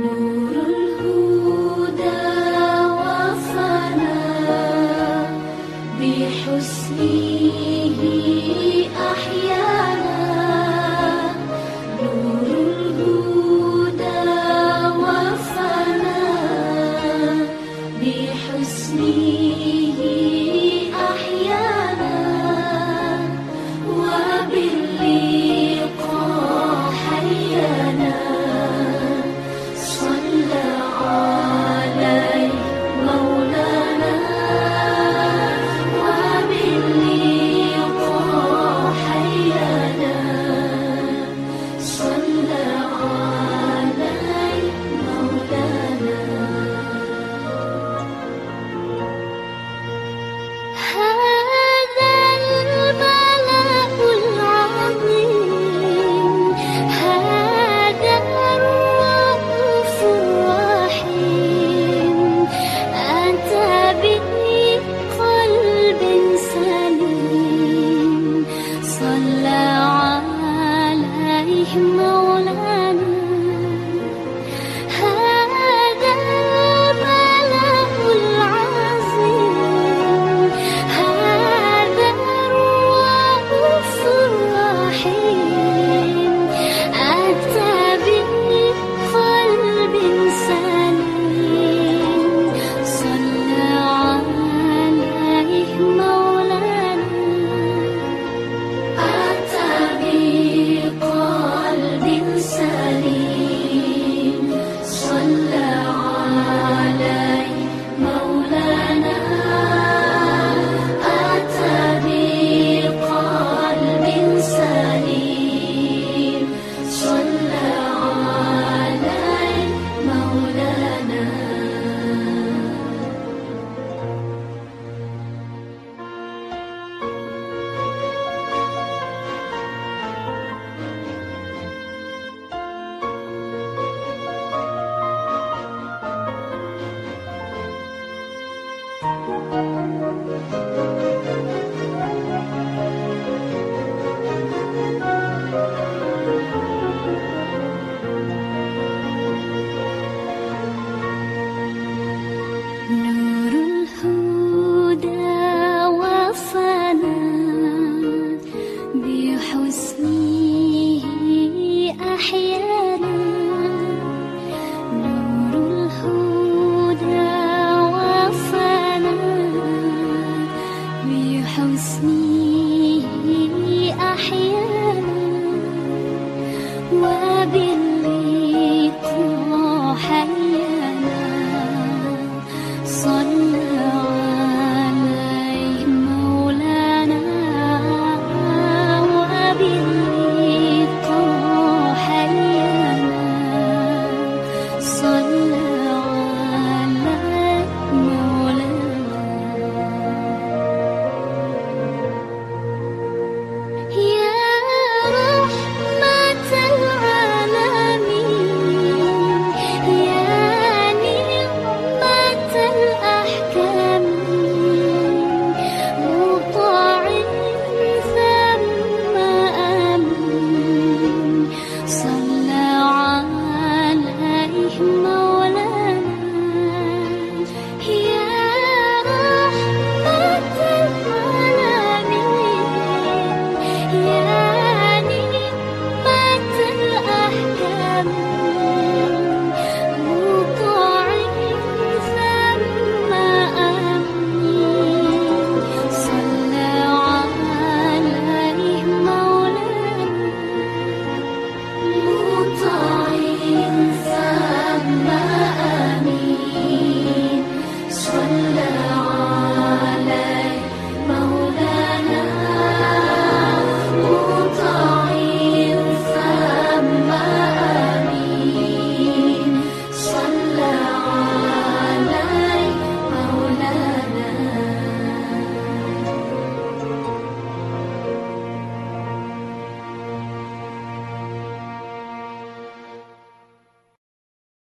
Thank you. لحسنه أحيانا. نور الهدى وفانا